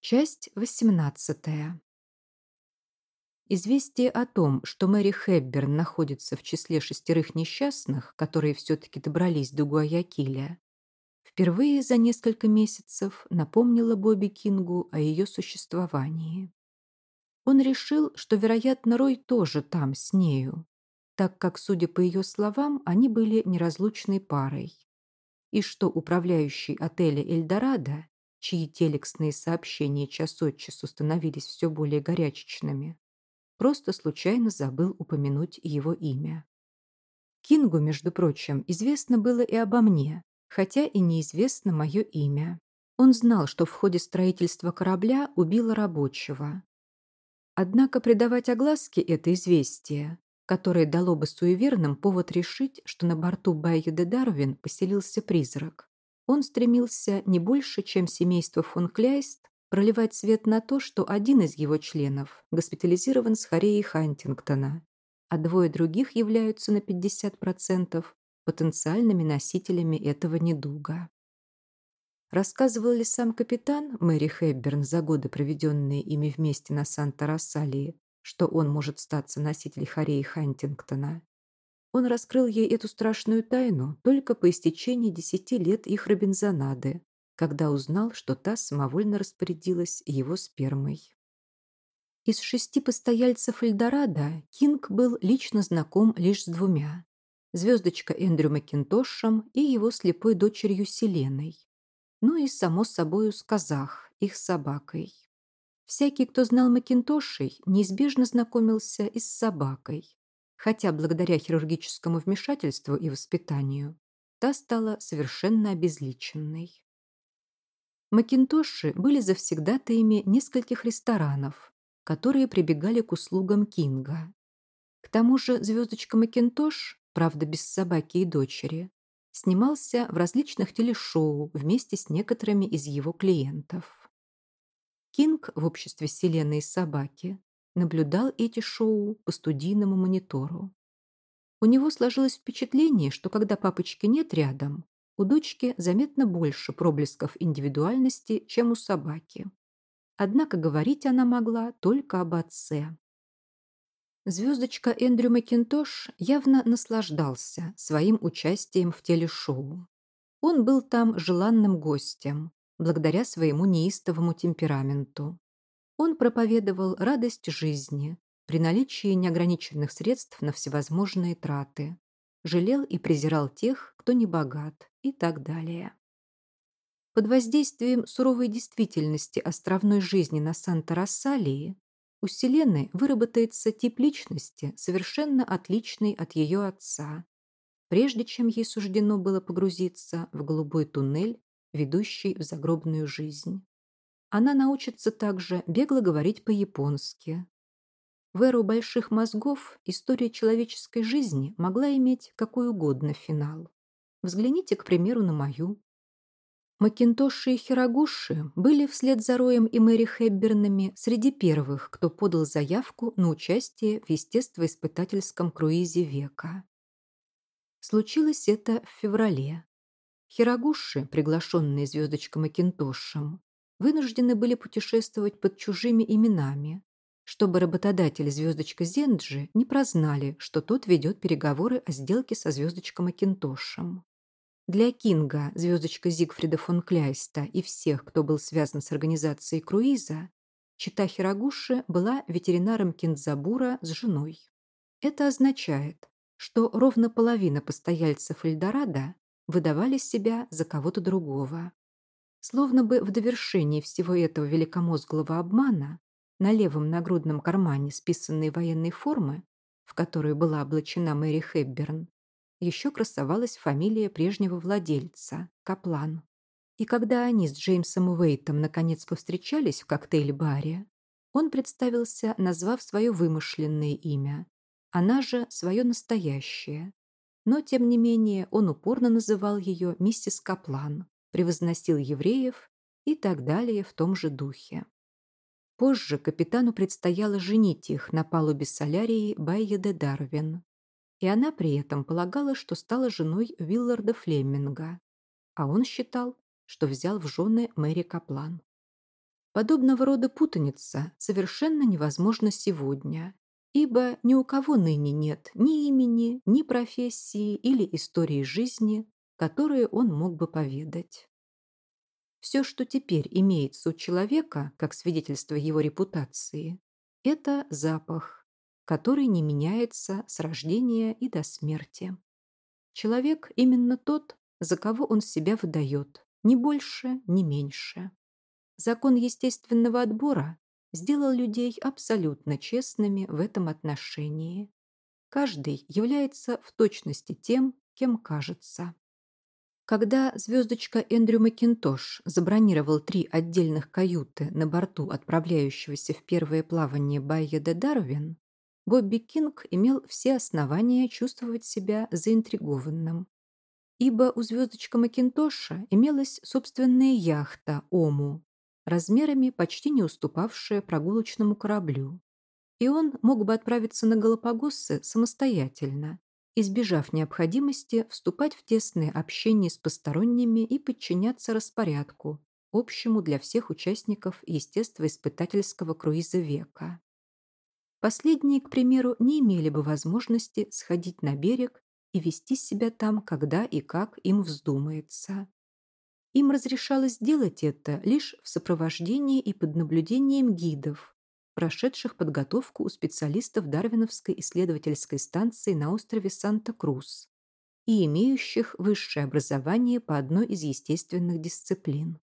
Часть 18. Известие о том, что Мэри Хэбберн находится в числе шестерых несчастных, которые все-таки добрались до Гуаякиля, впервые за несколько месяцев напомнило Бобби Кингу о ее существовании. Он решил, что, вероятно, Рой тоже там с нею, так как, судя по ее словам, они были неразлучной парой, и что управляющий отеля «Эльдорадо» чьи телексные сообщения час от часу становились все более горячечными, просто случайно забыл упомянуть его имя. Кингу, между прочим, известно было и обо мне, хотя и неизвестно мое имя. Он знал, что в ходе строительства корабля убило рабочего. Однако придавать огласке это известие, которое дало бы суеверным повод решить, что на борту Байя де Дарвин поселился призрак, он стремился не больше, чем семейство фон Кляйст, проливать свет на то, что один из его членов госпитализирован с хореей Хантингтона, а двое других являются на 50% потенциальными носителями этого недуга. Рассказывал ли сам капитан Мэри Хэбберн за годы, проведенные ими вместе на Санта-Рассалии, что он может статься носителем хореи Хантингтона? Он раскрыл ей эту страшную тайну только по истечении десяти лет их робинзонады, когда узнал, что та самовольно распорядилась его спермой. Из шести постояльцев Эльдорадо Кинг был лично знаком лишь с двумя – звездочка Эндрю Макинтошем и его слепой дочерью Селеной. Ну и, само собою, с казах, их собакой. Всякий, кто знал Макинтошей, неизбежно знакомился и с собакой хотя благодаря хирургическому вмешательству и воспитанию та стала совершенно обезличенной. Макинтоши были завсегдатаями нескольких ресторанов, которые прибегали к услугам Кинга. К тому же звездочка Макинтош, правда без собаки и дочери, снимался в различных телешоу вместе с некоторыми из его клиентов. Кинг в обществе Селены и собаки наблюдал эти шоу по студийному монитору. У него сложилось впечатление, что когда папочки нет рядом, у дочки заметно больше проблесков индивидуальности, чем у собаки. Однако говорить она могла только об отце. Звездочка Эндрю Макинтош явно наслаждался своим участием в телешоу. Он был там желанным гостем, благодаря своему неистовому темпераменту. Он проповедовал радость жизни при наличии неограниченных средств на всевозможные траты, жалел и презирал тех, кто не богат и так далее. Под воздействием суровой действительности островной жизни на Санта-Рассалии у Селены выработается тип личности, совершенно отличный от ее отца, прежде чем ей суждено было погрузиться в голубой туннель, ведущий в загробную жизнь. Она научится также бегло говорить по-японски. В эру больших мозгов история человеческой жизни могла иметь какой угодно финал. Взгляните, к примеру, на мою. Макинтоши и Хирогуши были вслед за Роем и Мэри Хэббернами среди первых, кто подал заявку на участие в естествоиспытательском круизе века. Случилось это в феврале. Хирогуши, приглашенные звездочкой Макинтошем, вынуждены были путешествовать под чужими именами, чтобы работодатель звездочка Зенджи не прознали, что тот ведет переговоры о сделке со звездочкой Макинтошем. Для Кинга, звездочка Зигфрида фон Кляйста и всех, кто был связан с организацией круиза, Чита Хирогуши была ветеринаром Киндзабура с женой. Это означает, что ровно половина постояльцев Эльдорадо выдавали себя за кого-то другого. Словно бы в довершении всего этого великомозглого обмана на левом нагрудном кармане списанной военной формы, в которую была облачена Мэри Хэбберн, еще красовалась фамилия прежнего владельца – Каплан. И когда они с Джеймсом Уэйтом наконец повстречались в коктейль-баре, он представился, назвав свое вымышленное имя, она же свое настоящее. Но, тем не менее, он упорно называл ее миссис Каплан превозносил евреев и так далее в том же духе. Позже капитану предстояло женить их на палубе солярии Байя де Дарвин, и она при этом полагала, что стала женой Вилларда Флеминга, а он считал, что взял в жены Мэри Каплан. Подобного рода путаница совершенно невозможна сегодня, ибо ни у кого ныне нет ни имени, ни профессии или истории жизни, которые он мог бы поведать. Все, что теперь имеется у человека, как свидетельство его репутации, это запах, который не меняется с рождения и до смерти. Человек именно тот, за кого он себя выдает, ни больше, ни меньше. Закон естественного отбора сделал людей абсолютно честными в этом отношении. Каждый является в точности тем, кем кажется. Когда звездочка Эндрю Макинтош забронировал три отдельных каюты на борту отправляющегося в первое плавание Байя де Дарвин, Бобби Кинг имел все основания чувствовать себя заинтригованным. Ибо у звездочка Макинтоша имелась собственная яхта «Ому», размерами почти не уступавшая прогулочному кораблю. И он мог бы отправиться на Галапагосы самостоятельно, избежав необходимости вступать в тесное общение с посторонними и подчиняться распорядку, общему для всех участников естествоиспытательского круиза века. Последние, к примеру, не имели бы возможности сходить на берег и вести себя там, когда и как им вздумается. Им разрешалось делать это лишь в сопровождении и под наблюдением гидов, прошедших подготовку у специалистов Дарвиновской исследовательской станции на острове Санта-Крус и имеющих высшее образование по одной из естественных дисциплин.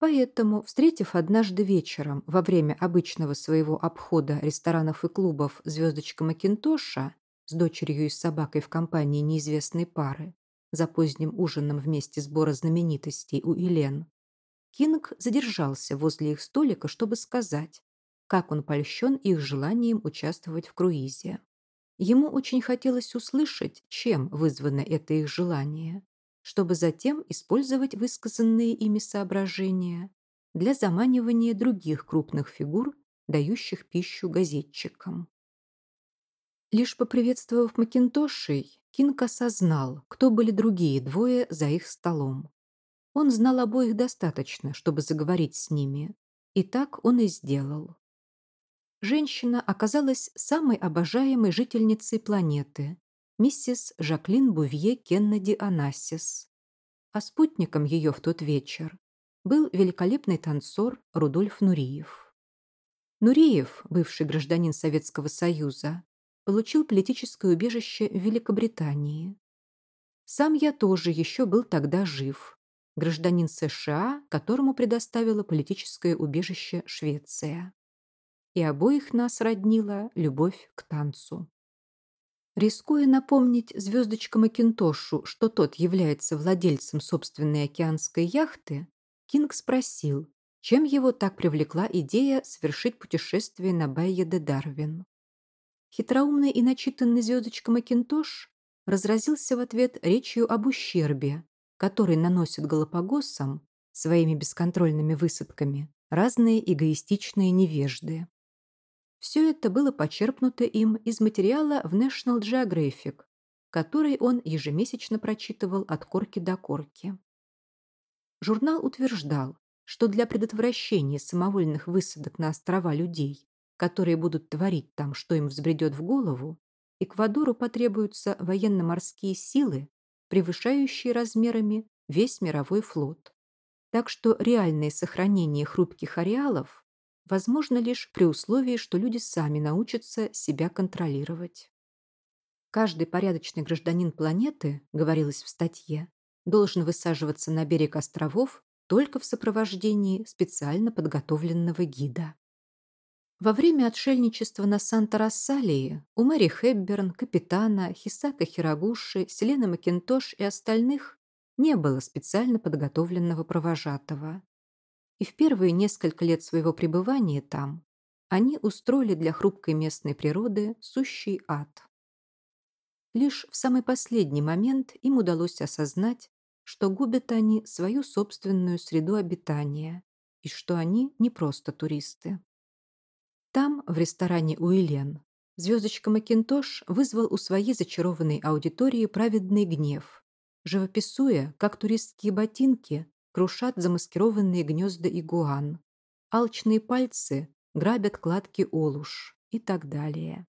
Поэтому, встретив однажды вечером во время обычного своего обхода ресторанов и клубов звездочка Макинтоша с дочерью и собакой в компании неизвестной пары за поздним ужином вместе сбора знаменитостей у Елен, Кинг задержался возле их столика, чтобы сказать, как он польщен их желанием участвовать в круизе. Ему очень хотелось услышать, чем вызвано это их желание, чтобы затем использовать высказанные ими соображения для заманивания других крупных фигур, дающих пищу газетчикам. Лишь поприветствовав Макинтошей, Кинг осознал, кто были другие двое за их столом. Он знал обоих достаточно, чтобы заговорить с ними, и так он и сделал женщина оказалась самой обожаемой жительницей планеты, миссис Жаклин Бувье Кеннеди Анассис. А спутником ее в тот вечер был великолепный танцор Рудольф Нуриев. Нуриев, бывший гражданин Советского Союза, получил политическое убежище в Великобритании. Сам я тоже еще был тогда жив, гражданин США, которому предоставила политическое убежище Швеция и обоих нас роднила любовь к танцу. Рискуя напомнить звездочка Макинтошу, что тот является владельцем собственной океанской яхты, Кинг спросил, чем его так привлекла идея совершить путешествие на Байе де Дарвин. Хитроумный и начитанный звездочка Макинтош разразился в ответ речью об ущербе, который наносит Галапагосам своими бесконтрольными высадками разные эгоистичные невежды. Все это было почерпнуто им из материала в National Geographic, который он ежемесячно прочитывал от корки до корки. Журнал утверждал, что для предотвращения самовольных высадок на острова людей, которые будут творить там, что им взбредет в голову, Эквадору потребуются военно-морские силы, превышающие размерами весь мировой флот. Так что реальное сохранение хрупких ареалов возможно лишь при условии, что люди сами научатся себя контролировать. Каждый порядочный гражданин планеты, говорилось в статье, должен высаживаться на берег островов только в сопровождении специально подготовленного гида. Во время отшельничества на Санта-Рассалии у Мэри Хэбберн, капитана, Хисака Хирагуши, Селены Макинтош и остальных не было специально подготовленного провожатого и в первые несколько лет своего пребывания там они устроили для хрупкой местной природы сущий ад. Лишь в самый последний момент им удалось осознать, что губят они свою собственную среду обитания и что они не просто туристы. Там, в ресторане Уилен, звездочка Макинтош вызвал у своей зачарованной аудитории праведный гнев, живописуя, как туристские ботинки крушат замаскированные гнезда игуан, алчные пальцы грабят кладки олуш и так далее.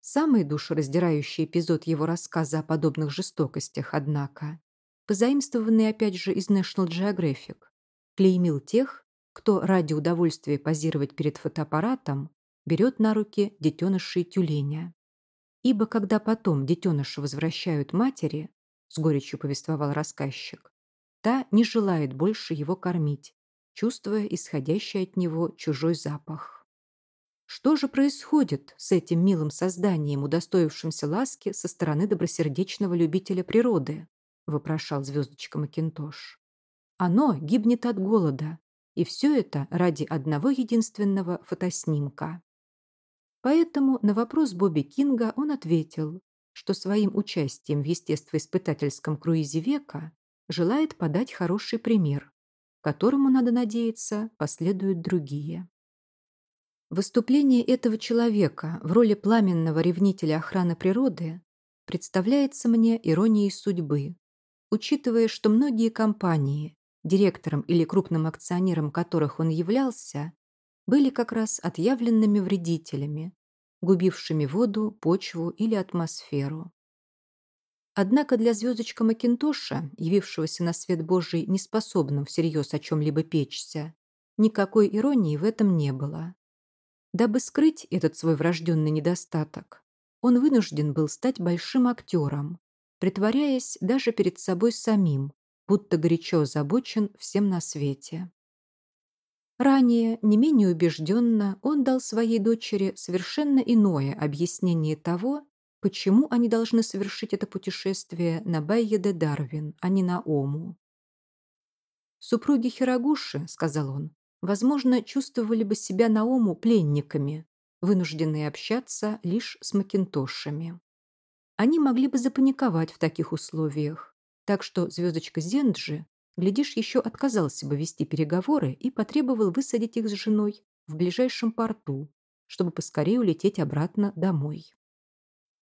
Самый душераздирающий эпизод его рассказа о подобных жестокостях, однако, позаимствованный опять же из National Geographic, клеймил тех, кто ради удовольствия позировать перед фотоаппаратом берет на руки детенышей тюленя. Ибо когда потом детеныши возвращают матери, с горечью повествовал рассказчик, та не желает больше его кормить, чувствуя исходящий от него чужой запах. Что же происходит с этим милым созданием, удостоившимся ласки со стороны добросердечного любителя природы? вопрошал звездочка Макинтош. Оно гибнет от голода, и все это ради одного единственного фотоснимка. Поэтому на вопрос Бобби Кинга он ответил, что своим участием в естествоиспытательском круизе века желает подать хороший пример, которому, надо надеяться, последуют другие. Выступление этого человека в роли пламенного ревнителя охраны природы представляется мне иронией судьбы, учитывая, что многие компании, директором или крупным акционером которых он являлся, были как раз отъявленными вредителями, губившими воду, почву или атмосферу. Однако для звездочка Макинтоша, явившегося на свет Божий неспособным всерьез о чем-либо печься, никакой иронии в этом не было. Дабы скрыть этот свой врожденный недостаток, он вынужден был стать большим актером, притворяясь даже перед собой самим, будто горячо озабочен всем на свете. Ранее, не менее убежденно, он дал своей дочери совершенно иное объяснение того, почему они должны совершить это путешествие на Байе-де Дарвин, а не на Ому. «Супруги Хирогуши, — сказал он, — возможно, чувствовали бы себя на Ому пленниками, вынужденные общаться лишь с макинтошами. Они могли бы запаниковать в таких условиях, так что звездочка Зенджи, глядишь, еще отказался бы вести переговоры и потребовал высадить их с женой в ближайшем порту, чтобы поскорее улететь обратно домой.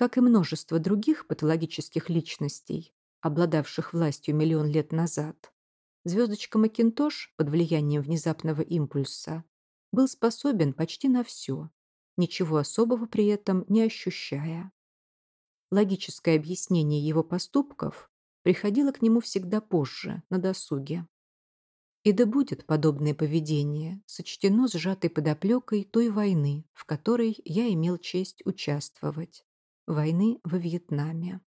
Как и множество других патологических личностей, обладавших властью миллион лет назад, звездочка Макинтош под влиянием внезапного импульса был способен почти на все, ничего особого при этом не ощущая. Логическое объяснение его поступков приходила к нему всегда позже, на досуге. И да будет подобное поведение сочтено сжатой подоплекой той войны, в которой я имел честь участвовать, войны во Вьетнаме.